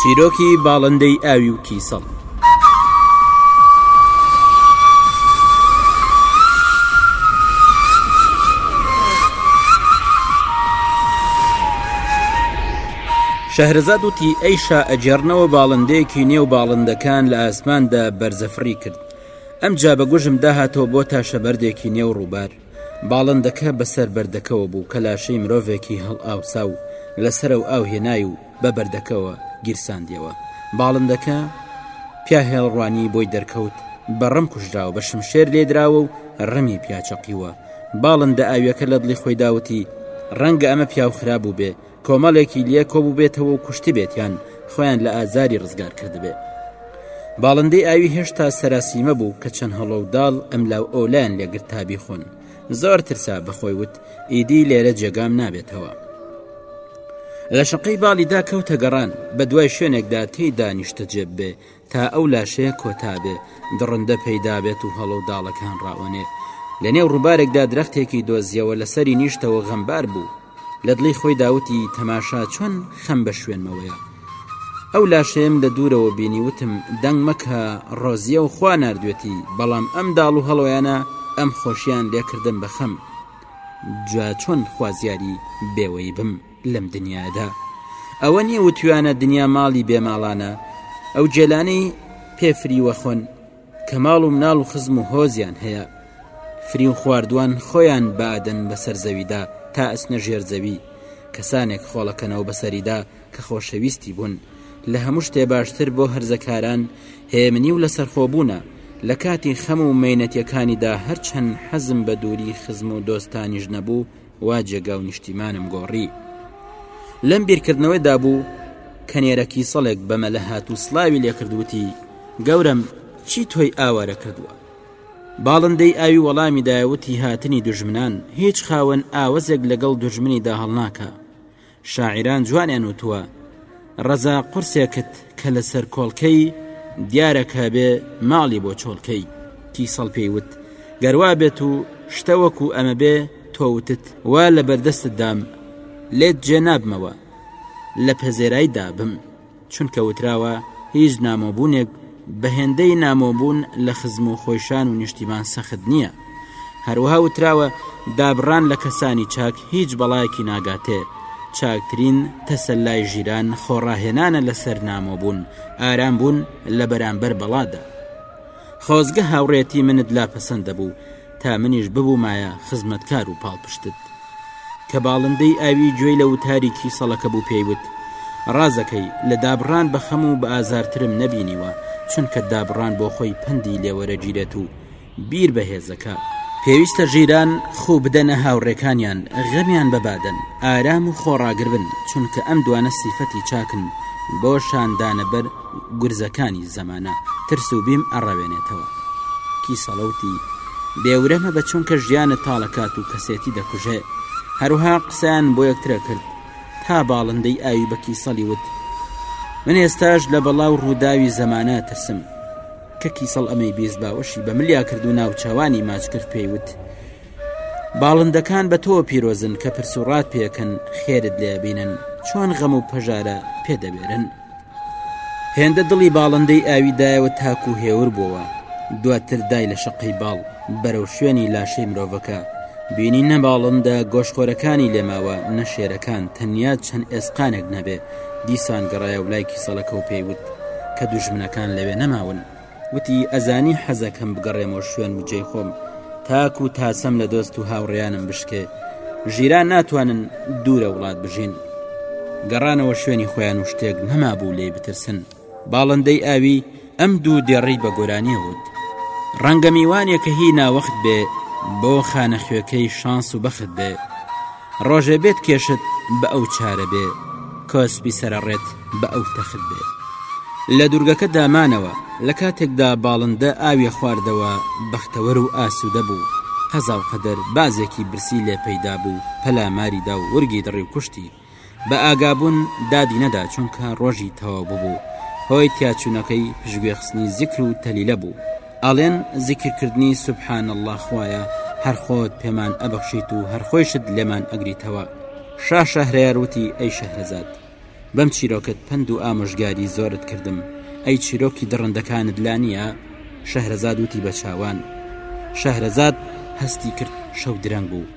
چیرۆکی باڵندەی ئاوی و کیسەڵ شەهرزاد وتی ئەی شا ئەجێڕنەوە باڵندەیەکی نێو باڵندەکان لە ئاسماندا بەرزەفڕی کرد ئەم جا بە گوژم داهاتەوە بۆ تاشە بەردێکی نێو ڕووبار باڵندەکە بەسەر بەردەکەوە بوو کە لاشەی مرۆڤێکی هەڵئاوساو لە سەرەو ئاو هێنای و بە بەردەکەوە گیرساندیەوە باڵندەکە پیاهێڵڕانی بۆی دەرکەوت بە ڕم کوژراوە بە شمشێر لێدراوە و ڕمی پیاچەقیوە باڵندە ئاویەکە لە دڵی خۆی داوتی ڕەنگە ئەمە پیاو خرابوو بێ کۆمەڵێکی لێ کۆبووبێتەوە و کوشتبێتیان خۆیان لە ئازاری ڕزگار کردبێ باڵندەی ئاوی هێشتا سەراسیمە بوو کە چەند هەڵۆ و داڵ ئەملاو ئەولایان لێگرت تا بیخۆن زۆر ترسا بەخۆی وت ئیدی لێرە جێگام نابێتەوە لە شقەی باڵیدا کەوتە گەڕان بە دوای شوێنێکدا تێی دانیشتە جێب بێ تا ئەو لاشەیە کۆتا بێ، دڕندە پەیدا بێت و هەڵۆ و داڵەکان ڕائۆنێ. لە نێو ڕووبارێکدا درەختێکی دۆزیەوە، لە سەری نیشتەوە غەمبار بوو. لە دڵی خۆیدا وتی، تەماشا چۆن خەم بە شوێنمەوەیە. ئەو لاشەیەم لە دوورەوە بینی، وتم، دەنگ مەکە، ڕۆزییە و خوا ناردوێتی، بەڵام ئەم داڵ و هەڵۆیانە ئەم خۆشییان لێ کردم بە خەم. جا چۆن خوازیاری بێوەیی بم؟ لەم دنیادا ئەوە نیە وتویانە دنیا ماڵی بێماڵانە ئەو جێلانەی پێ فریوە خۆن کە ماڵ و مناڵ و خزم و هۆزیان هەیە فری و خواردوان خۆیان بادەن بەسەر زەویدا تا ئەسنە ژێر زەوی کەسانێک خۆڵەکەنەوە بەسەریدا کە خۆشەویستی بوون لە هەموو شتێ باشتر بۆ هەرزەکاران هێمنی و لەسەرخۆبوونە لە کاتی خەم و مینەتەکانیدا هەرچەند حەزم بە دووری خزم و دۆستانیش نەبوو وا جێگاو نیشتیمانم گۆڕی لەم بیرکردنەوەی دابوو کە نێرەکی سەڵێک بەمەلە هات و سلاوی لێکردوتی گەورم چی تۆی ئاوارە کردووە باڵندەی ئاوی وەڵامی دایوتی هاتنی دژمنان هیچ خاوەن ئاوەزێک لەگەڵ دژمنی داهڵناکە شاعیران جوانیان وتووە ڕەزا قورسێکت کە لە سەرکۆڵکەی دیارە کە بێ ماڵی بۆ چۆڵکەی کیسەڵ پێی وت گەروا بێت و شتە وەکو ئەمە بێ تۆوتت وا لە بەردەستت دام لێت جێ نابمەوە لە پەزێرای دابم. چونکە وتراوە هیچ نامۆبوونێک بە هێندەی نامۆبوون لە خزم و خۆیشان و نیشتیمان سەخت نییە هەروەها وتراوە دابڕان لە کەسانی چاک هیچ بەڵایەکی ناگاتێ چاکترین تەسەلای ژیران خۆڕاهێنانە لەسەر نامۆبوون ئارام بوون لە بەرامبەر بەڵادا خۆزگە هاوڕێتی منت لا پەسەندە بوو تا منیش ببوومایە خزمەتکار و پاڵپشتت کە باڵندەی ئاوی گوێی لە وتاری کیسەڵەکە بوو پێی وت ڕازەکەی لە دابڕان بە خەم و بە ئازارترم نەبینیوە چونکە دابڕان بۆ خۆی پەندی لێوەرەگیرێت و بیر بەهێزەکە پێویستە ژیران خوو بدەنە هاوڕێکانیان غەمیان بە بادەن ئارام و خۆڕاگربن چونکە ئەم دوانە سیفەتی چاکن بۆ شاندانە بەر گورزەکانی زەمانە ترس و بیم ئەڕەوێنێتەوە. کیسەڵە وتی، بێ ورە مەبە چونکە ژیانت تاڵەکات و کەسێتی دەکوژێ. هەروەها قسەیان بۆ یەکترە کرد تا باڵندەی ئاوی بە کیسەڵی وت، من ئێستاش لە بەڵا و ڕووداوی زەمانە ئەترسم. کە کیسەڵ ئەمەی بیست باوەشی بە ملیا کرد و ناوچاوانی ماچ کرد پێی وت، باڵندەکان بە تۆوە پیرۆزن کە پرس و ڕات پێ ئەکەن خێرت لێ ئەبینن چۆن غەم و پەژارە پێ دەبێرن. هێندە دڵی باڵندەی ئاوی دایەوە تاکو هێور بۆوە دواتر دای لە شەقەی باڵ بەرەو شوێنی لاشەی مرۆڤەکە بینی نە باڵندە گۆشخۆرەکانی لێماوە نە شێرەکان تەنیا چەند ئێسقانێک نەبێ دیسان گەڕایە و لای کیسەڵەکە و پێی وت کە دوژمنەکان لەوێ نەماون وتی ئەزانی حەزەکەم بگەڕێمەوە شوێن و جێ خۆم تاکو و تاسەم لە دۆست و هاوڕیانم بشکێ ژیران ناتوانن دوورە وڵات بژین گەڕانەوە شوێنی خۆیان و شتێک نەما بوو لێ بترسن باڵندەی ئاوی ئەم دوو دێڕی بە گۆرانیە وت ڕەنگە میوانێکە هی ناوەخت بێ بۆ خانەخوێکەی شانس و بەخت بێ ڕۆژێ بێت کێشت بە ئەو چارە بێ کۆسپی سەرڕێت بە ئەو تەخت بێ لە دوورگەکە دامانەوە لە کاتێکدا باڵندە ئاویە خواردەوە بەختەوەر و ئاسوودە بوو قەزا و قەدەر بازێکی برسی لێ پەیدا بوو پەلاماریدا و ورگی دڕی و کوشتی بە ئاگابوون دادی نەدا چونکە ڕۆژی تەواو ببوو هۆی تیاچوونەکەی پشگوێخستنی زیکر و تەلیلە بوو ئەڵێن زیکر کردنی سبحان اللە خوایە هەر خۆت پێمان ئەبەخشیت و هەر خۆیشت لێمان ئەگریتەوە شا شەهرەیار وتی ئەی شەهرەزاد بەم چیرۆکت پند و ئامۆژگاری زۆرت کردم ئەی چیرۆکی دڕندەکانت لا نییە شەهرەزاد وتی بە چاوان شەهرەزاد هەستی کرد شەو درەنگ بوو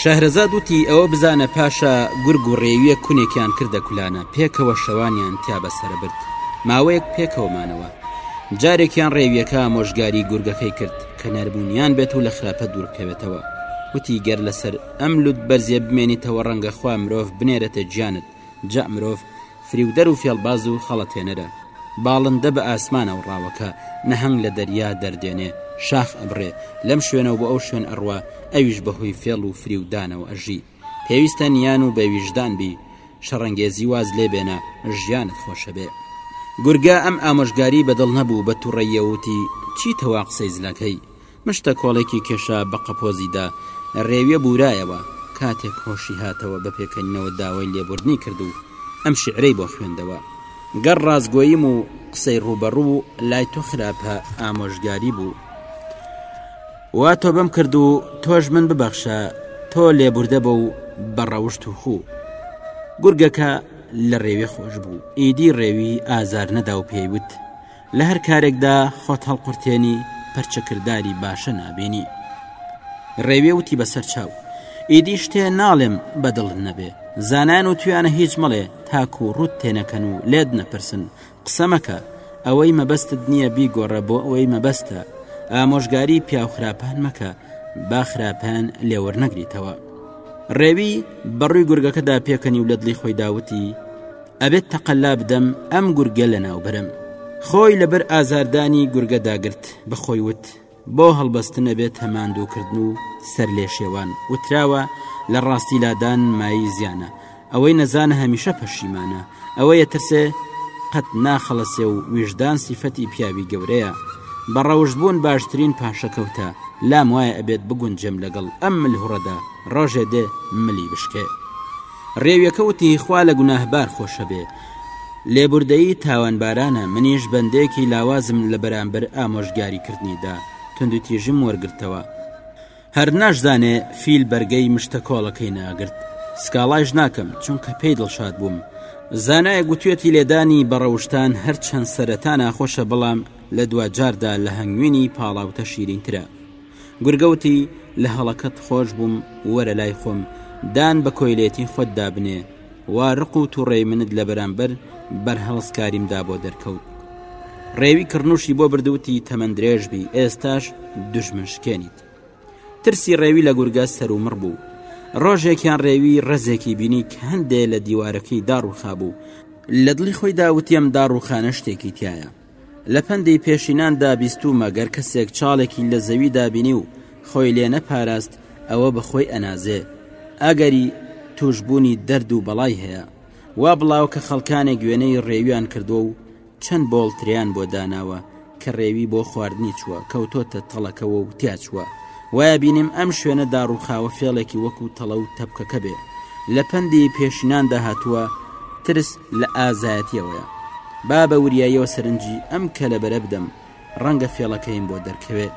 شەهرەزاد وتی ئەوە بزانە پاشا گورگ و ڕێویە کونێکیان کردە کولانە پێکەوە شەوانیان تیا بەسەرە برد ماوەیەک پێکەوەمانەوە جارێکیان ڕێویەکە مۆژگاری گورگەکەی کرد کە نەرمونیان بێت و لە خراپە دوورکەوێتەوە وتی گەر لەسەر ئەم لوت بەرزێ بمێنیتەوە ڕەنگە خوا مرۆڤ بنێرەتە گیانت جا مرۆڤ فریودەر و فێڵباز و خەڵەتێنەرە، باڵندە بە ئاسمانە وڕاوەکە، نەهەنگ لە دەریا دەردێنێ، شاخ ئەبڕێ، لەم شوێنەوە بۆ ئەو شوێن ئەڕوا، ئەویش بە هۆی فێڵ و فریودانەوە ئەژی. پێویستە نیان و بێ ویژدان بی، شەڕەنگێزی واز لێ بێنە، ژیانت خۆش ئەبێ. گورگە ئەم ئامۆژگاری بە دڵ نەبوو، بە توڕەییەوە وتی، چیتە وا قسەی زلەکەی؟ مشتە کۆڵێکی کێشا بە قەپۆزی دا، لە ڕێویە بوورایەوە، کاتێک هۆشی هاتەوە بە پێکەنینەوە داوای لێبووردنی کرد و ئەم شیعرەی بۆ خوێندەوە، گەر ڕاستگۆیم و قسەی ڕووبەڕوو لای تۆ خراپە ئامۆژگاری بوو، وا تۆبەم کرد و تۆش من ببەخشە، تۆ لێبووردە بە و بە ڕەوشت و خوو. گورگەکە لە ڕێویە خۆش بوو، ئیدی ڕێوی ئازار نەدا و پێی وت، لە هەر کارێکدا خۆت هەڵقورتێنی پەرچە کرداری باشە نابینی ڕێوێ وتی بەسەر چاو ئیدی شتێ ناڵێم بەدڵ نەبێ زانان و تویانە هیچ مەڵێ تاکو و ڕوت تێنەکەن و لێت نەپرسن قسەمەکە ئەوەی مەبەستت نییە بیگۆڕە بۆ ئەوەی مەبەستە ئامۆژگاری پیاوخراپان مەکە با خراپیان لێوەرنەگریتەوە ڕێوی بەڕووی گورگەکەدا پێکەنی و لە دڵی خۆی داوتی ئەبێت تەقەلا بدەم ئەم گورگە لەناو برم خۆی لەبەر ئازاردانی گورگە داگرت بەخۆی وت بۆ هەڵبەستنە بێت هەماندووکردن و سەر لێ شێوان وتراوە لە ڕاستی لادان مای زیانە ئەوەی نەزانە هەمیشە پەشیمانە ئەوەیە ترسێ قەت ناخەڵەسێ و ویژدان سیفەتی پیاوی گەورەیە بە ڕەوشت بوون باشترین پاشەکەوتە لام وایە ئەبێت بگونجێم لەگەڵ ئەم ملهوڕەدا ڕۆژێ دێ ملی بشکێ ڕێویەکە وتی خوا لە گوناهبار خۆشەبێ لێبوردەیی تاوانبارانە منیش بەندێکی لاوازم لە بەرامبەر ئامۆژگاری کردنیدا توندوتیژم وەرگرتەوە هەر ناشزانێ فیل بەرگەی مشتە کۆڵەکەی ناگرت سکاڵایش ناکەم چونکە پێی دڵشاد بووم زانایە گوتوێتی لێدانی بەڕەوشتان هەرچەند سەرەتا ناخۆشە بەڵام لە دواجاردا لە هەنگوینی پاڵاوتە شیرینترە گورگە وتی، لە هەڵەکەت خۆش بووم، وەرە لای خۆم، دان بە کۆیلەیەتی خۆتدا بنێ، وا ڕق و تووڕەی منت لە بەرامبەر بەرهەڵستکاریمدا بۆ دەرکەوت. ڕێوی کڕنووشی بۆ برد وتی، تەمەن درێژ بی، ئێستاش دوژمن شکێنیت. ترسی ڕێوی لە گورگە سەرومڕ بوو. ڕۆژێکیان ڕێوی ڕەزێکی بینی کە هەندێ لە دیوارەکەی داڕووخابوو، لە دڵی خۆیدا وتیئەم داڕووخانە شتێکی تیایە. لە پەندی پێشیناندا بیستوومە گەر کەسێک چاڵێکی لە زەویدا بینی و خۆی لێ نەپاراست ئەوە بە خۆی ئەنازێ ئەگەری تووشبوونی دەرد و بەڵای هەیە وا بڵاوە کە خەڵکانێک وێنەی ڕێویان کردووە و چەند بۆڵتریان بۆ داناوە کە ڕێوی بۆ خواردنی چووە کەوتۆتە تەڵەکەوە و تیاچووە وای بینیم ئەم شوێنە داڕووخاوە فێڵێکی وەکوو تەڵە و تەپکەکە بێ، لە پەندی پێشیناندا هاتووە، ترس لە ئازایەتییەوەیە. با بە وریاییەوە سەرنجی ئەم کەلەبەرە بدەم، ڕەنگە فێڵەکەیم بۆ دەرکەوێ.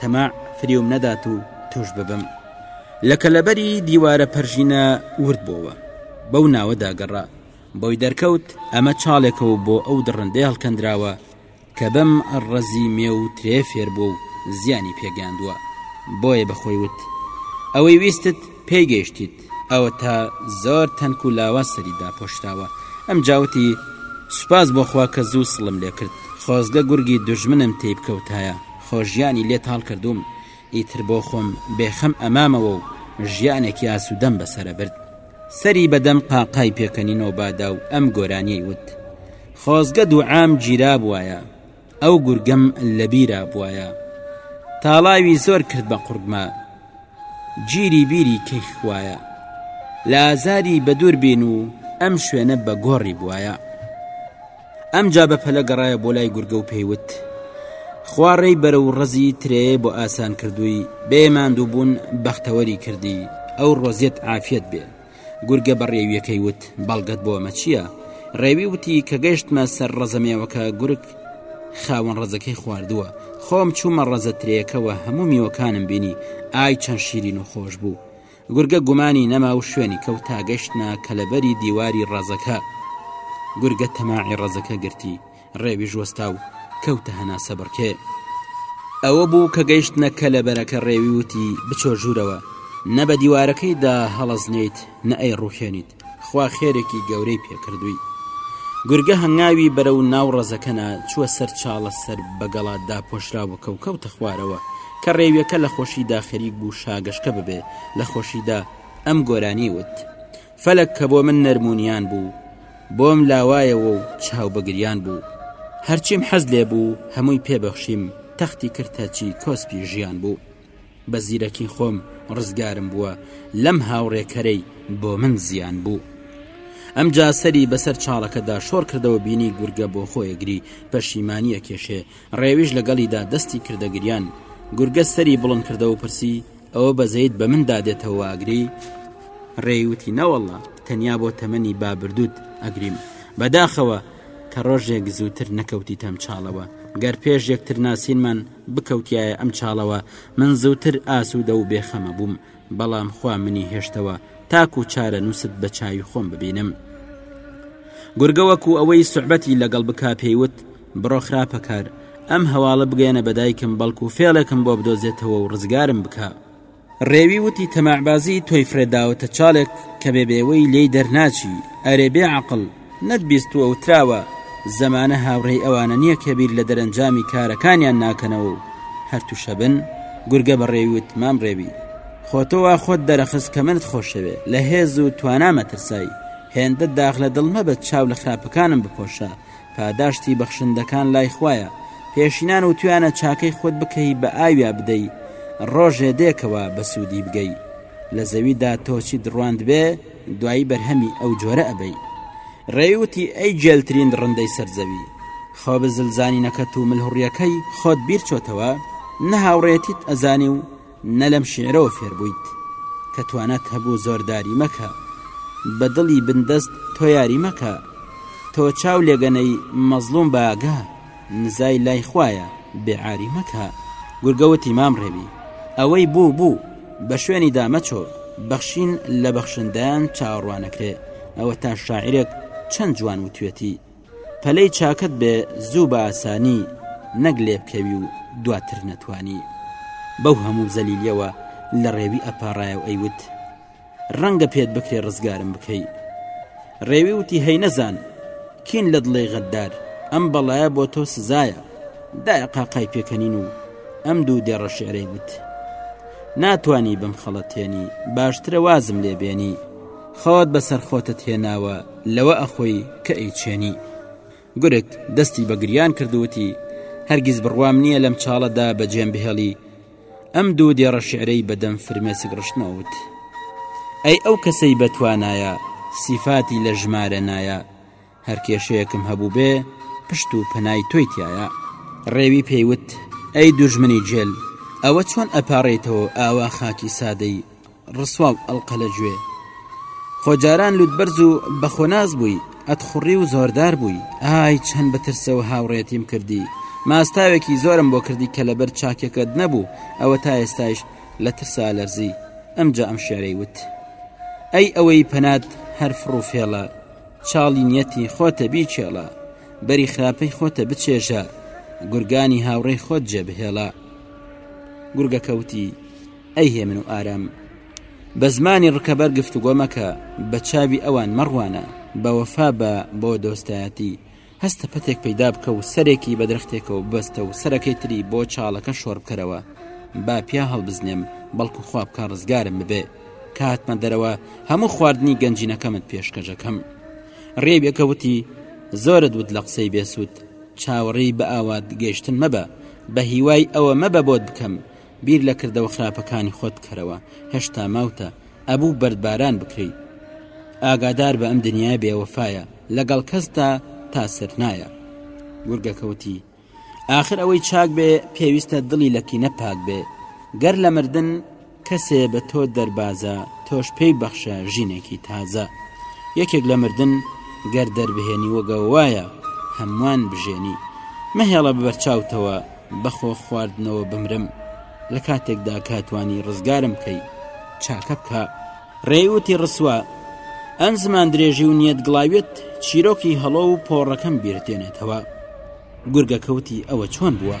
تەماع فریوم نەدات و تووش ببم. لە کەلەبەری دیوارە پەرژینە ورد بۆوە، بەو ناوەدا گەڕا. بۆی دەرکەوت ئەمە چاڵێکە و بۆ ئەو دڕندەیە هەڵکەندراوە، کە بەم ڕەزی مێ و ترێ فێر بووە و زیانی پێ گەیاندووە بۆیە بە خۆی وت ئەوەی ویستت پێی گەیشتیت ئەوەتا زۆر تەنک و لاواز سەری داپۆشراوە ئەمجا وتی سوپاس بۆ خوا کە زوو سڵم لێ کرد خۆزگە گورگی دوژمنم تێی بکەوتایە خۆ ژیانی لێ تاڵ کردووم ئیتر بۆ خۆم بێ خەم ئەمامەوە و ژیانێکی ئاسوودەم بەسەرە برد. سەری بەدەم قاقای پێکەنینەوە بادا و ئەم گۆرانیەی وت خۆزگە دوعام گیرا بواە ئەو گورگەم لەبیرا بواە تاڵاوی زۆر کرد بە قڕگما گیری بیری کەی خوایە لە ئازاری بە دوور بین و ئەم شوێنە بە گۆڕی بواە ئەمجا بە پەلە گەڕایە بۆ لای گورگە و پێی وت خوا ڕێی بەرە و ڕەزی ترێ بۆ ئاسان کردووی بێ ماندوو بوون بەختەوەری کردی ئەو ڕۆزیت عافیت بێ گورگە بە ڕێویەکەی وت بەڵگەت بۆ ئەمە چییە ڕێوی وتی کە گەشتمە سەر ڕەزەمێوەکە گورگ خاوەن ڕەزەکەی خواردووە خۆم چوومە ڕەزە ترێەکەوە هەموو میوەکانم بینی ئای چەند شیرین و خۆش بوو گورگە گومانی نەما و شوێنی کەوت تا گەشتنە کەلەبەری دیواری ڕەزەکە. گورگە تەماعی ڕەزەکە گرتی، ڕێویش وەستا و کەوتە هەناسەبڕکێ. ئەوە بوو کە گەیشتنە کەلەبەرەکە ڕێوی وتی، بچۆ ژوورەوە، نە بە دیوارەکەیدا هەڵەزنێیت نە ئەیڕووخێنیت. خوا خێرێکی گەورەی پێ کردووی. گورگە هەنگاوی بەرەو ناو ڕەزەکە نا، چووە سەر چاڵە سەر بە گەڵا داپۆشراوەکە و کەوتە خوارەوە. کە ڕێویەکە لە خۆشیدا خەریک بوو شاگەشکە ببێ، لە خۆشیدا ئەم گۆرانی وت، فەلەک کە بۆ من نەرمونیان بوو، بۆم لاوایەوە و چاو بە گریان بوو. هەرچیم حەز لێ بوو، هەمووی پێ بەخشیم، تەختی کرتە چیکۆسپی ژیان بوو. بە زیرەکی خۆم ڕزگارم بووە لەم هاوڕێکەرەی بۆ من زیان بوو. ئەمجا سەری بەسەر چاڵەکەدا شۆڕ کردەوە بینی گورگە بۆ خۆی ئەگری پەشیمانی ئەکێشێ ڕێویش لەگەڵیدا دەستی کردە گریان گورگە سەری بڵند کردەوە و پرسی ئەوە بەزەیت بە من دادێتەوە ئەگری ڕێی وتی نەوەڵڵا تەنیا بۆ تەمەنی بابردووت ئەگریم بەداخەوە کە ڕۆژێک زووتر نەکەوتیتەم چاڵەوە گەر پێش یەکتر ناسینمان بکەوتایە ئەم چاڵەوە من زووتر ئاسوودە و بێخەمە بووم بەڵام خوا منی هێشتەوە تاکو چارە نووست بە چاوی خۆم ببینم گورگەوەکو ئەوەی سوعبەتی لەگەڵ بکا پێیوت بڕۆ خراپەکار ئەم هەواڵە بگەێنە بەدایکم بەڵکو فێڵێکم بۆ بدۆزێتەوە و ڕزگارم بکە ڕێوی وتی تەماعبازی تۆی فرێ داوەتە چاڵێک کە بێ بێوەی لێی دەرناچی، ئەرێ بێ عەقڵ، نەتبیستووە وتراوە زەمانە هاوڕێی ئەوانە نییە کە بیر لە دەرەنجامی کارەکانیان ناکەنەوە و هەر تووشە بن؟ گورگە بە ڕێوی وت مام ڕێوی، خۆ تۆ وا خۆت دەرەخست کە منت خۆشەوێ، لە هێز و توانام ئەترسای، هێندە داخ لە دڵ مەبە چاو لە خراپەکانم بپۆشە، پاداشتی بەخشندەکان لای خوایە پێشینان وتویانە چاکەی خۆت بکەی بە ئاویا بدەی ڕۆژێ دێکەوە بە سوودی بگەی لە زەویدا تۆچی دڕواند بێ دوایی بەرهەمی ئەو جۆرە ئەبەی ڕێوتی ئەی جێلترین دڕندەی سەرزەوی خۆ بە زلزانی نەکەت و ملهوڕیەکەی خۆت بیرچۆتەوە نە هاوڕێتیت ئەزانی و نە لەم شیعرەوە فێر بوویت کە توانات هەبوو زۆرداری مەکە بە دڵی بندەست تۆ یاری مەکە تۆ چاو لێگەنەی مەزلوم بە ئاگا نزای لای خوایە بێ عاری مەکە گورگە وتی مام ڕێوی ئەوەی بوو بوو بە شوێنی دا مەچۆ بەخشین لە بەخشندەیان چاوەڕوان نەکرێ ئەوەتا شاعیرێک چەند جوان وتوێتی پەلەی چاکەت بێ زوو بە ئاسانی نەک لێبکەوی و دواتر نەتوانی بەو هەموو زەلیلیەوە لە ڕێوی ئەپارایە و ئەیوت ڕەنگە پێت بکرێ ڕزگارم بکەی ڕێوی وتی هەی نەزان کین لە دڵی غەددار ئەم بەڵایە بۆ تۆ سزایە دایە قاقای پێکەنین و ئەم دوو دێڕە شعرەی وت ناتانی بم خەڵەتێنی باشترە وازم لێبێنی خەوت بەسەر خۆتت هێناوە لەوە ئەخۆی کە ئەیچێنی. گورگ دەستی بە گریان کرد و وتی، هەرگیز بڕوام نییە لەم چاڵەدا بەجێم بهێڵی. ئەم دوو دێڕە شیعرەی بە دەم فرمێسک ڕشتنەوە وت، ئەی ئەو کەسەی بە توانایە، سیفاتی لە ژمارە نایە. هەر کێشەیەکم هەبووبێ پشت و پەنای تۆی تایە. ڕێوی پێی وت، ئەی دوژمنی جێل، ئەوە چۆن ئەپاڕێیتەوە ئاوا خاکی سادەی ڕسوا و ئەڵقە لە گوێ؟ خۆ جاران لووتبەرز و بەخۆناس بووی، ئەتخوڕی و زۆردار بووی، ئای چەند بە ترسەوە هاوڕێیەتیم کردی، ماستاوێکی زۆرم بۆ کردی کە لەبەر چاکیەکەت نەبوو، ئەوە تا ئێستایش لە ترسا لەرزی. ئەمجا ئەم شیعرەی وت. ئەی ئەوەی پەنات هەر فڕ و فێڵە، چاڵی نیەتی خۆتە بیکێڵە، بەری خراپەی خۆتە بچێژە، گورگانی هاوڕێی خۆت جێبهێڵە. گورگەکە وتی، ئەی هێمن و ئارام، بە زمانی ڕکەبەر گفتوگۆ مەکە، بە چاوی ئەوان مەڕوانە، بەوەفا بە بۆ دۆستایەتی، هەستە پەتێک پەیدا بکە و سەرێکی بە درەختێکەوە ببەستە و سەرەکەی تری بۆ چاڵەکە شۆڕ بکەرەوە با پیا هەڵبزنێم بەڵکو خوا بکە ڕزگارم ببێ کاتمە دەرەوە هەموو خواردنی گەنجینەکەمت پێشکەجەکەم ڕێویەکە وتی زۆرت وت لە قسەی بێسوود چاوەڕێی بە ئاوات گەیشتن مەبە بە هیوای ئەوە مەبە بۆت بکەم بیر لە کردەوە خراپەکانی خۆت بکەرەوە هێشتا ماوتە ئەبوو بەردباران بکرێی ئاگادار بە ئەم دنیای بێوەفاایە لەگەڵ کەسدا تا سەرنایە گورگەکەوتی آخر ئەوەی چاک بێ پێویستە دڵی لە کینە پاک بێ گەر لە مردن کەسێ بە تۆ دەربازە تۆش پێی بەخشە ژینێکی تازە یەکێک لە مردن گەر دەربهێنی وەگەوە وایە هەمووان بژێنی مەهێڵە ببەرچاوتەوە بەخۆ خواردنەوە بمرم لە کاتێکدا کە توانی ڕزگارم بکەی چاکە بکە ڕێوتی ڕسوا ئەن زمان درێژی و نیەت گڵاوێت چیرۆکی هەڵۆ و پۆڕەکەم بیرتێنێتەوە گورگەکەوتی ئەوە چۆن بووە؟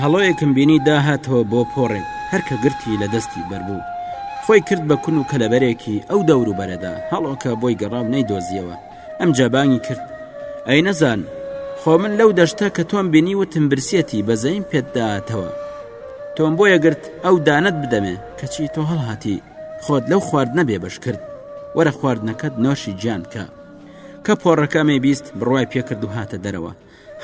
هەڵۆیەکم بینی داهاتەوە بۆ پۆڕێ هەر کە گرتی لە دەستی بەربوو خۆی کرد بە کون و کەلەبەرێکی ئەو دەور و بەرەدا هەڵۆکە بۆی گەڕاو نەیدۆزیەوە ئەم جابانگی کرد ئەی نەزان خۆ من لەو دەشتە کە تۆم بینی وتم برسیەتی بەزەیم پێتداتەوە تۆم بۆیە گرت ئەو دانت بدەمێ کەچی تۆ هەڵهاتی خۆت لەو خواردنە بێبەش کرد وەرە خواردنەکەت نۆشی گیان کە کە پۆڕەکەمەی بیست بڕوای پێکرد و هاتە دەرەوە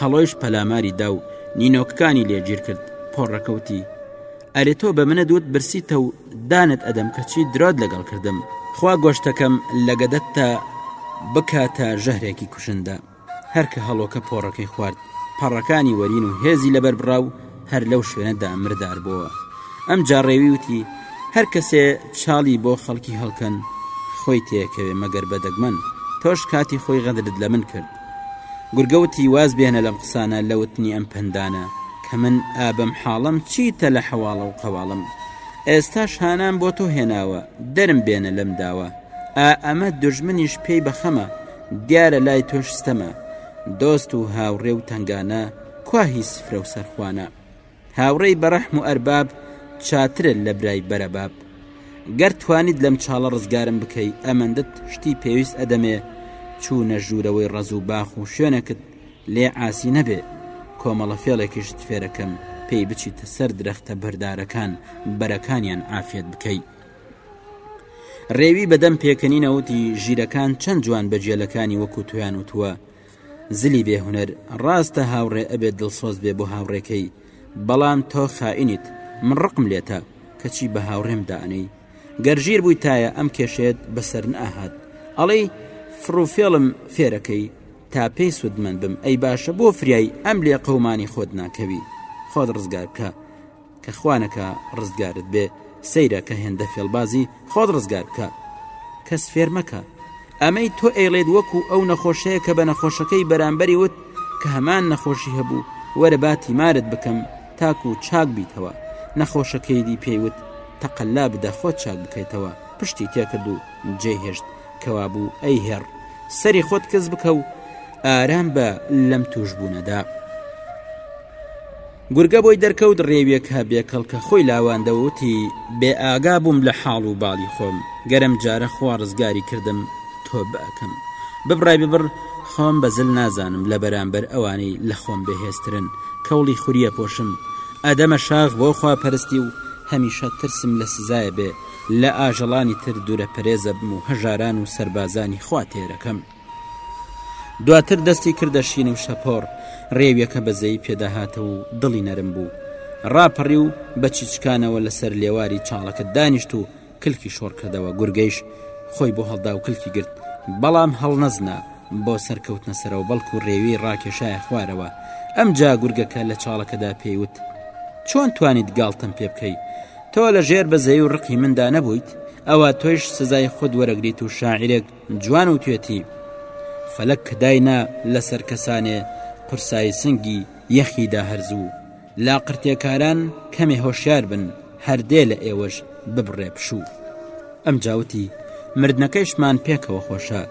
هەڵۆیش پەلاماری دا و نینۆکەکانی لێ گیر کرد، پۆڕەکە وتی، ئەرێ تۆ بە منت وت برسیتە و دانت ئەدەم کەچی درۆت لەگەڵ کردم، خوا گۆشتەکەم لە گەدەتدا بکاتە ژەهرێکی کوشندە. هەر کە هەڵۆکە پۆڕەکەی خوارد، پەڕەکانی وەرین و هێزی لەبەر برا و هەر لەو شوێنەدا مردار بۆوە. ئەم جا ڕێوی وتی، هەر کەسێ چاڵی بۆ خەڵکی هەڵکەن، خۆی تێ ئەکەوێ مەگەر بە دەگمەن، تۆش کاتی خۆی غەدرت لە من کرد. گورگە وتی واز بێنە لەم قسانە لە وتنی ئەم پەندانە کە من ئا بەم حاڵەم چیتە لە حەواڵە و قەواڵم ئێستاش هانام بۆ تۆ هێناوە دەرم بێنە لەم داوە ئا ئەمە دژمنیش پێی بەخەمە دیارە لای تۆش ستەمە دۆست و هاوڕێ و تنگانە کواهی سفرە و سەرخوانە هاوڕێی بەرەحم و ئەرباب چاترە لە برای بەرەباب گەر توانیت لەم چاڵە ڕزگارم بکەی ئەمەندت شتی پێویست ئەدەمێ چوونە ژوورەوەی ڕەز و باخ و شوێنەکت لێ عاسی نەبێ کۆمەڵە فێڵێکیشت فێرەکەم پێی بچیتە سەر درەختە بەردارەکان بەرەکانیان ئافێت بکەی ڕێوی بەدەم پێکەنینەوتی ژیرەکان چەند جوان بە جێلەکانی وەکو تویان وتووە زلی بێ هونەر ڕاستە هاوڕێ ئەبێت دڵسۆز بێ بۆ هاوڕێکەی بەڵام تۆ خائینیت من ڕقم لێتە کەچی بە هاوڕێم دانەی گەرژیر بووی تایە ئەم کێشێت بەسەر نەهات ئەڵێ فڕوفێڵم فێرەکەی تا پێی سوودمەند بم ئەی باشە بۆ فریای ئەم لێ قەومانی خۆت ناکەوی خۆت ڕزگار بکە کە خوا نەکا ڕزگارت بێ سەیرە کە هێندە فێڵبازی خۆت ڕزگار بکە کەس فێر مەکە ئەمەی تۆ ئەیڵێت وەکو ئەو نەخۆشەیە کە بە نەخۆشەکەی بەرامبەری وت کە هەمان نەخۆشی هەبوو وەرە با تیمارت بکەم تاکو چاک بیتەوە نەخۆشەکەی دی پێیوت تەقللا بدە خۆت چاک بکەیتەوە پشتی تێکرد و جێهێشت کەوا بوو ئەی هێڕ سەری خۆت کەس بکە و ئارام بە لەم توش بوونەدا. گورگە بۆی دەرکەوت ڕێوێک هەبێ کەڵکە خۆی لاواندە و وتی، بێ ئاگا بووم لە حاڵ و باڵی خۆم، گەر ئەمجارە خوا ڕزگاری کردم تۆبە ئەکەم. ببڕای ببڕ خۆم بە زل نازانم لە بەرانبەر ئەوانەی لە خۆم بێهێزترن کەوڵی خوری ئەپۆشم. ئەدەمە شاخ بۆ خواپەرستی و هەمیشە ترسم لە سزایە بێ لە ئاژەڵانی تر دوورە پەرێزەبم و هەژاران و سەربازانی خوا تێرەکەم. دواتر دەستی کردە شین و شەپۆڕ رێویەکە بەزەیی پێداهاتەوە و دڵی نەرم بوو ڕاپەڕی و بە چیچکانەوە لەسەر لێواری چاڵەکە دانیشت و کلکی شۆڕکردەوە گورگەیش خۆی بۆ هەڵدا و کلکی گرت بەڵام هەڵنەزنا بۆ سەرکەوتنە سەرەوە بەڵکو و ڕێوی ڕاکێشایە خوارەوە ئەم جا گورگەکە لە چاڵەکەدا پێیوت چۆن توانیت گاڵتەم پێ بکەی تۆ لە ژێر بەزەی و ڕقی مندا نەبوویت ئەوە تۆیش سزای خود وەرەگریت و شاعرێک جوان وتوێتی، فەلەک داینا لەسەر کەسانێ قورسایی سنگی یەخی دا هەر زوو. لاقرتێکاران کەمێ هۆشیار بن هەر دێ لە ئێوەش ببڕێ پشوو. ئەمجا وتی، مردنەکەیشمان پێکەوە خۆشە.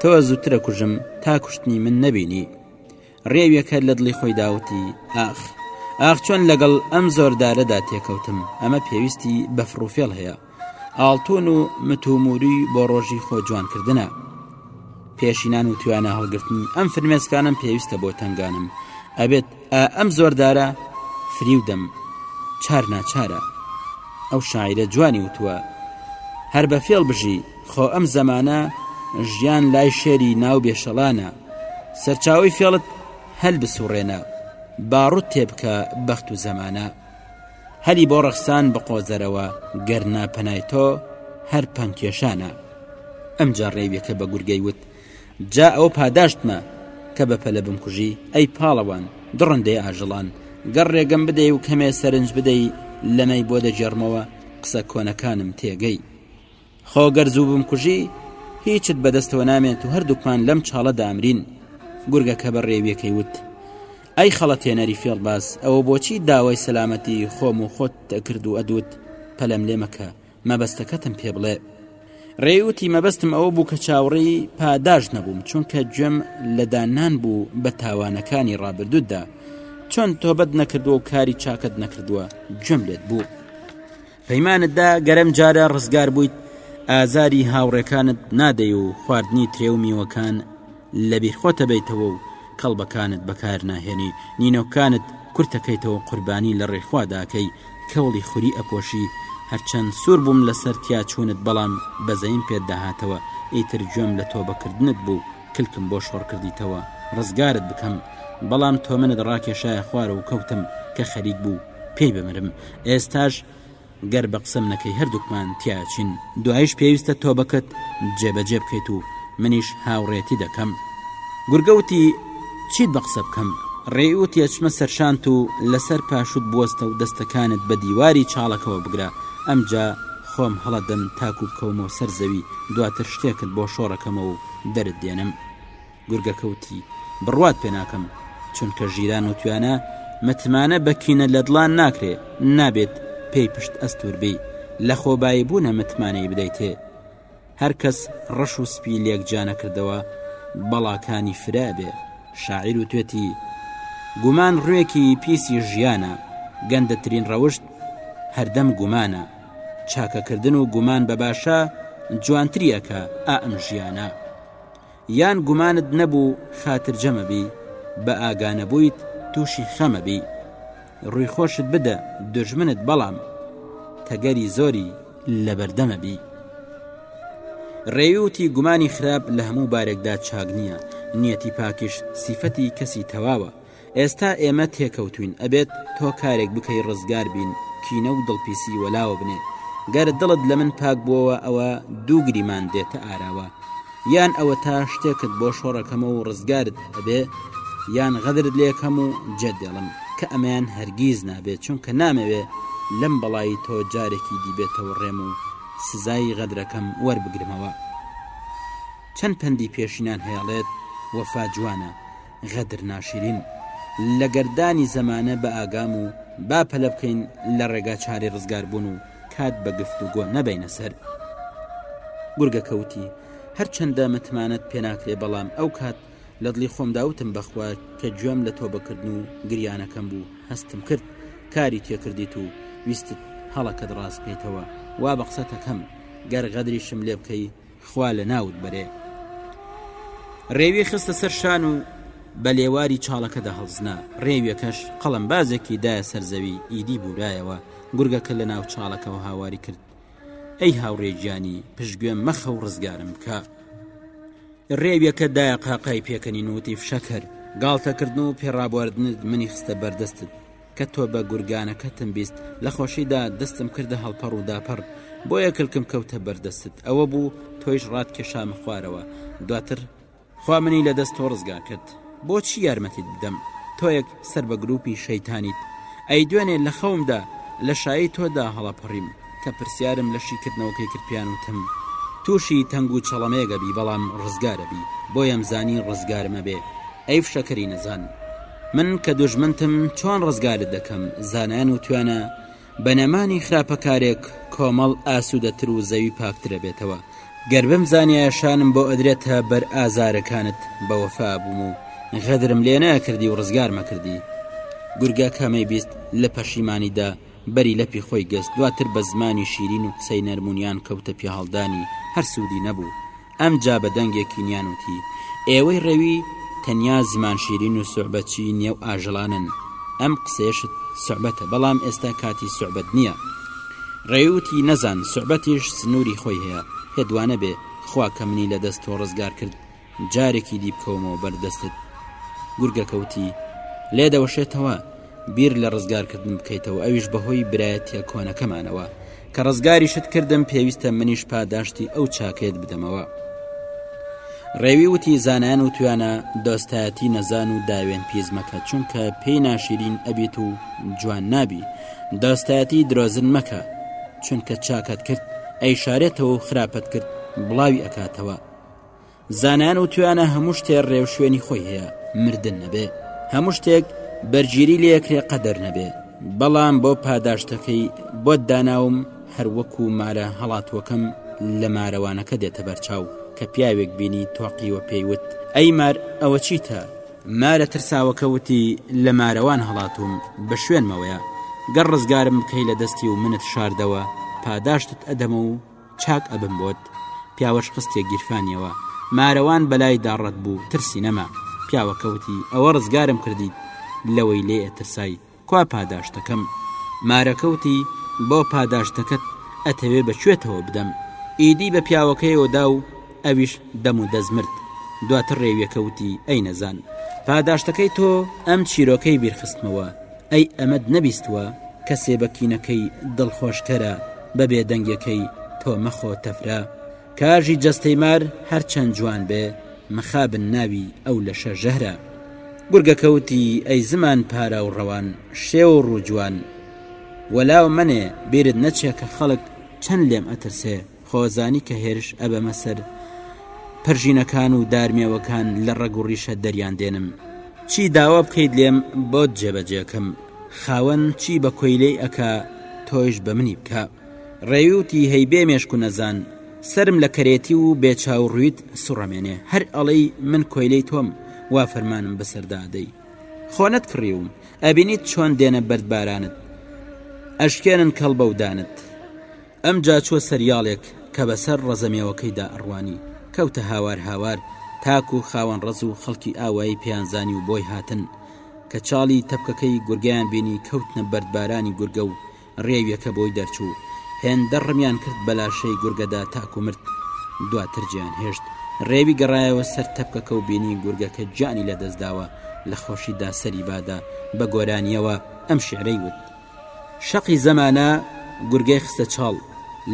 تۆ زووتر ئەکوژم تا کوشتنی من نەبینی. ڕێوێک هەر لە دڵی خۆیدا وتی، ئاخ، ئاخ چۆن لەگەڵ ئەم زۆردارەدا تێکەوتم، ئەمە پێویستی بە فڕوفێڵ هەیە، ئاڵتوون و مت و مووری بۆ ڕۆژی خۆ جوانکردنە. پێشینان و توانە هەڵگرتنی ئەم فرمێسکانەم پێویستە بۆ تەنگانم، ئەبێت ئا ئەم زۆردارە فریودەم، چار ناچارە. ئەو شاعیرە جوانی وتووە، هەر بە فێڵ بژی، خۆ ئەم زەمانە ژیان لای شێری ناو بێشەڵانە سەرچاوی فێڵت هەل بسوڕێنە باڕوت تێبکە بەخت و زەمانە هەلی بۆ ڕەخسان بە قۆزەرەوە گەر ناپەنای تۆ هەر پەنکێشانە ئەم جا ڕێویەکە بە گورگەی وت جا ئەو پاداشتمە کە بە پەلە بمکوژی ئەی پاڵەوان دڕندەی ئاژەڵان گەڕ ڕێگەم بدەی و کەمێ سەرنج بدەی لەمەی بۆ دەگێڕمەوە قسە کۆنەکانم تێگەی خۆ گەر زوو بمکوژی هیچت بەدەستەوە نامێنێت و هەردووکمان لەم چاڵە دامرین گورگەکە بە ڕێویەکەی وت ئەی خەڵەتێنەری فێڵباز ئەوە بۆچی داوای سەلامەتی خۆم و خۆت دەکرد و ئەدوت پەلەم لێمەکە مەبەستەکەتم پێ بڵێ ڕێوتی مەبەستم ئەوە بوو کە چاوڕێی پاداش نەبووم چونکە گوێم لەدانان بوو بە تاوانەکانی ڕابردوودا چۆن تۆبەت نەکردووە و کاری چاکت نەکردووە گوێم لێت بوو. پەیمانت دا گەرەم جارە ڕزگار بوویت ئازاری هاوڕێکانت نادەی و خواردنی ترێ و میوەکان لە بیرخۆتە بیتەوە و کەڵبەکانت بەکار ناهێنی نینۆکانت کورتەکەیتەوە قوربانی لە ڕێخواداکەی کەوڵی خوری ئەپۆشی هەرچەند سوور بووم لەسەر تیاچوونت بەڵام بەزەیم پێت داهاتەوە ئیتر گوێم لە تۆبەکردنت بوو کلکم بۆ شۆڕ کردیتەوە ڕزگارت بکەم بەڵام تۆمنت ڕاکێشایە خوارەوە کەوتم کە خەریک بوو پێی بمرم ئێستاش گەر بە قسەم نەکەی هەردووکمان تیاچین دوایش پێویستە تۆبەکەت جێبەجێ بکەیت و منیش هاوڕێتی دەکەم گورگەوتی چیت بە قسە بکەم ڕێوت یەچمە سەرشانت و لەسەر پاشوت بوەستە و دەستەکانت بە دیواری چاڵەکەوە بگرە ئەمجا خۆم هەڵەدەم تاکو بکەومەوە سەر زەوی دواتر شتێکت بۆ شۆڕەکەمەوە و دەرت دێنم گورگەکە وتی بڕوات پێ ناکەم چونکە ژیران و توانە متمانە بەکینە لە دڵان ناکرێ نابێت پێی پشت ئەستور بی لە خۆبایی بوونە متمانەی بدەیتێ هەرکەس ڕەش و سپی لێک جانەکردەوە بەڵاکانی فرابێ شاعیر و توێتی گومان ڕوێکی پیسی ژیانە گەندەترین ڕەوشت هەردەم گومانە چاکەکردن و گومان بە باشە جوانتریەکە ئا ئەم ژیانە یان گومانت نەبوو خاترجەمەبی بە ئاگانەبوویت تووشی خەمەبی ڕووی خۆشت بدە دوژمنت بەڵام تەگەری زۆری لەبەردەمەبی ڕێوی وتی گومانی خراپ لە هەموو بارێکدا چاک نییە نیەتی پاکیش سیفەتی کەسی تەواوە ئێستا ئێمە تێکەوتوین ئەبێت تۆ کارێک بکەی ڕزگار بین کینە و دڵ پیسی وەلاوە بنێ گەر دڵت لە من پاک بوەوە ئەوە دوو گریمان دێتە ئاراوە یان ئەوەتا شتێکت بۆ شۆڕەکەمە و ڕزگارت ئەبێ یان غەدرت لێکەم و جێت دێڵم کە ئەمەیان هەرگیز نابێ چونکە نامەوێ لەم بەڵایی تۆ جارێکی دی بێتەوە ڕێم و سزای غەدرەکەم وەربگرمەوە چەند پەندی پێشینان هەیەڵێت وەفا جوانە. غەدر ناشرین لە گەردانی زەمانە بە ئاگام و با پەلە بکەین لە ڕێگا چارەی ڕزگار بوون و کات بە گفت و گۆ نەبەینە سەر گورگە کەوتی هەرچەندە متمانەت پێناکرێ بەڵام ئەو کات لە دڵی خۆمداوتم بەخوا کە گوێم لە تۆ بکردن و گریانەکەم بوو هەستم کرد کاری تێکردیت و ویستت هەڵەکەت ڕاست بکەیتەوە وا بە قسەتەکەم گەر غەدریشم لێ بکەی خوا لە ناوت بەرێ ڕێوی خستە سەر شان و بە لێواری چاڵەکەدا هەڵزنا ڕێویەکەش قەڵم بازێکی دایە سەرزەوی ئیدی بورایەوە گورگەکە لە ناو چاڵەکەەوە هاواری کرد ئەی هاوڕێگیانی پشتگوێم مەخە و ڕزگارم بکە ڕێویەکە دایە قاقای پێکەنی نوتی فشەکەر گاڵتەکردن و پێڕابواردنت منی خستە بەردەستت کە تۆ بە گورگانەکەتم بیست لە خۆشیدا دەستم کردە هەڵپەڕ و داپەڕ بۆیە کلکم کەوتە بەردەستت ئەوە بوو تۆیش ڕات کێشامە خوارەوە دواتر خوا منی لە دەست تۆ ڕزگار کرد بۆچی یارمەتیت بدەم تۆیەک سەر بە گروپی شەیتانیت ئەی دوێنێ لە خەومدا لە شایی تۆدا هەڵەپەڕیم کە پرسیارم لە شیکردنەوەکەی کرد پێیان وتم تووشی تەنگ و چەڵەمێگە بی بەڵام ڕزگارە بی بۆیەم زانی ڕزگارمە بێ ئەی فشەکەری نەزان. من کە دوژمنتم چۆن ڕزگارت دەکەم زانایان وتویانە بە نەمانی خراپەکارێک کۆمەڵ ئاسوودەتر و زەوی پاکترەبێتەوە گەر بم زانیایە شانم بۆ ئەدرێتە بەر ئازارەکانت بە وەفا بووم و غەدرم لێ نەکردی و ڕزگار مەکردی گورگە کەمەی بیست لە پەشیمانیدا بەری لەپی خۆی گەست دواتر بە زمانی شیرین و قسەی نەرمونیان کەوتە پیاهەڵدانی هەر سوودی نەبوو ئەمجا بە دەنگێکی نیان وتی، ئێوەی ڕێوی تەنیا زمانشیرین و سوعبەتچی نێو ئاژەڵانن، ئەم قسەیەشت سوعبەتە، بەڵام ئێستا کاتی سوعبەت نییە. ڕێوی وتی، نەزان، سوعبەتیش سنووری خۆی هەیە، پێت وانەبێ خوا کە منی لە دەست تۆ ڕزگار کرد، جارێکی دی بکەومەوە بەر دەستت؟ گورگەکە وتی، لێدەوەشێتەوە، بیر لە ڕزگارکردنم بکەیتەوە ئەویش بەهۆی برایەتیە کۆنەکەمانەوە کە ڕزگاریشت کردم پێویستە منیش پاداشتی ئەو چاکەیەت بدەمەوە ڕێوی وتی زانایان و تویانە دۆستایەتی نەزان و داوێن پیس مەکە چونکە پێی ناشیرین ئەبیت و جوان نابی دۆستایەتی درۆزن مەکە چونکە چاکەت کرد ئەی شارێتەوە و خراپەت کرد بڵاوی ئەکاتەوە زانایان وتویانە هەموو شتێ ڕێوشوێنی خۆی هەیە مردن نەبێ هەموو شتێک بەرگیری لەکرێ قەدەر نەبێ بەڵام بۆ پاداشتەکەی بۆت داناوم هەروەکو مارە هەڵاتووەکەم لە مارەوانەکە دێتە بەرچاو کە پیاوێک بینی تۆقیوە پێی وت ئەی مار ئەوە چیتە؟ مارە ترساوەکە وتی لە مارەوان هەڵاتووم بە شوێنمەوەیە گەر ڕزگارم بکەی لە دەستی و منت شاردەوە پاداشتت ئەدەمە و چاک ئەبم بۆت. پیاوەش خستیە گیرفانیەوە. مارەوان بەلایدا ڕەت بوو، ترسی نەما. پیاوەکە وتی، ئەوە ڕزگارم کردیت لەوەی لێ ئەترسای، کوا پاداشتەکەم؟ مارەکە وتی، بۆ پاداشتەکەت ئەتەوێ بە کوێتەوە بدەم؟ ئیدی بە پیاوەکەیەوە دا و ئەویش دەم و دەست مرد. دواتر ڕێویەکە وتی، ئەی نەزان، پاداشتەکەی تۆ؟ ئەم چیرۆکەی بیرخستمەوە. ئەی ئەمەت نەبیستوە کەسێ بە کینەکەی دڵ خۆش کەرە بە بێ دەنگێکەی تۆ مەخۆ تەفرە کاژی جەستەی مار هەر چەند جوان بێ مخابن ناوی ئەو لەشە ژەهرە گورگە کەوتی ئەی زمان پارا و ڕەوان شێو و ڕوو جوان وەلاو مەنێ بیرت نەچێ کە خەڵک چەند لێم ئەترسێ. خۆزانی کە هێرش ئەبەمە سەر پەرژینەکان و دارمێوەکان لە ڕەگ و ڕیشە دەریان دێنم چی داوا بکەیت لێم بۆت جێبەجێکەم خاوەن چی بە کۆیلەی ئەکا تۆیش بە منی بکە ڕێویوتی هەی بێ مێشک و نەزان سرم لە کەرێتی و بێچاو ڕویت سوڕەمێنێ هەر ئەڵەی من کۆیلەی تۆم وا فەرمانم بەسەردادەی خۆنت کڕیوم ئەبینیت چۆن دێنە بەردبارانت ئەشکێنن کەڵ بەودانت ئەمجا چووە سەر یاڵێک کە بەسەر ڕەزە مێوەکەیدا ئەڕوانی، کەوتە هاوار هاوار، تاکوو خاوەن ڕەز و خەڵکی ئاوایی پێیان زانی و بۆی هاتن. کە چاڵی تەپکەکەی گورگەیان بینی کەوتنە بەردبارانی گورگە و ڕێویەکە بۆی دەرچوو، هێندە ڕمیان کرد بە لاشەی گورگەدا تاکوو مرد. دواتر جێیان هێشت. ڕێوی گەڕایەوە سەر تەپکەکە و بینی گورگەکە گیانی لە دەست داوە، لە خۆشیدا سەری بادا، بە گۆرانییەوە ئەم شیعرەی وت. شەقی زەمانە گورگەی خستە چاڵ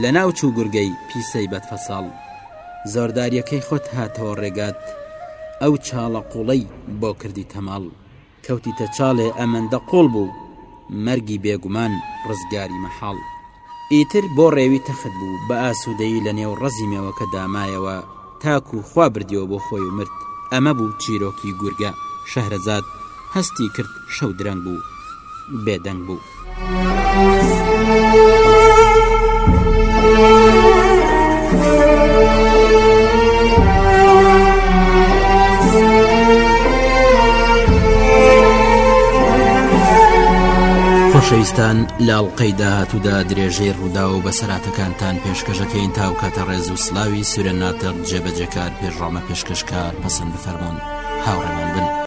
لەناو چوو گورگەی پیسەی بەدفەساڵ زۆرداریەکەی خۆت هاتەوە ڕێگات ئەو چاڵە قوڵەی بۆ کردی تەماڵ کەوتیتە چاڵێ ئەمەندە قوڵ بوو مەرگی بێگومان ڕزگاری مەحاڵ ئیتر بۆ ڕێوی تەخت بوو بەئاسودەیی لەنێو ڕەزی مێوەکەدا مایەوە تاکو خوا بردیەوە بۆ خۆی و مرد. ئەمە بوو چیرۆکی گورگە. شەهرەزاد هەستی کرد شەو درەنگ بوو. بێدەنگ بوو. خۆشەویستان لە ئەڵقەی داهاتوودا درێژەی ڕوودا و بەسەراتەکانتان پێشکەشەکەین تاوکاتە ڕێز و سلاوی سورە ناتق جێبەجێکار پێشڕامە پێشکەشکار پەسەند بفەرموون هاوڕێمان بن.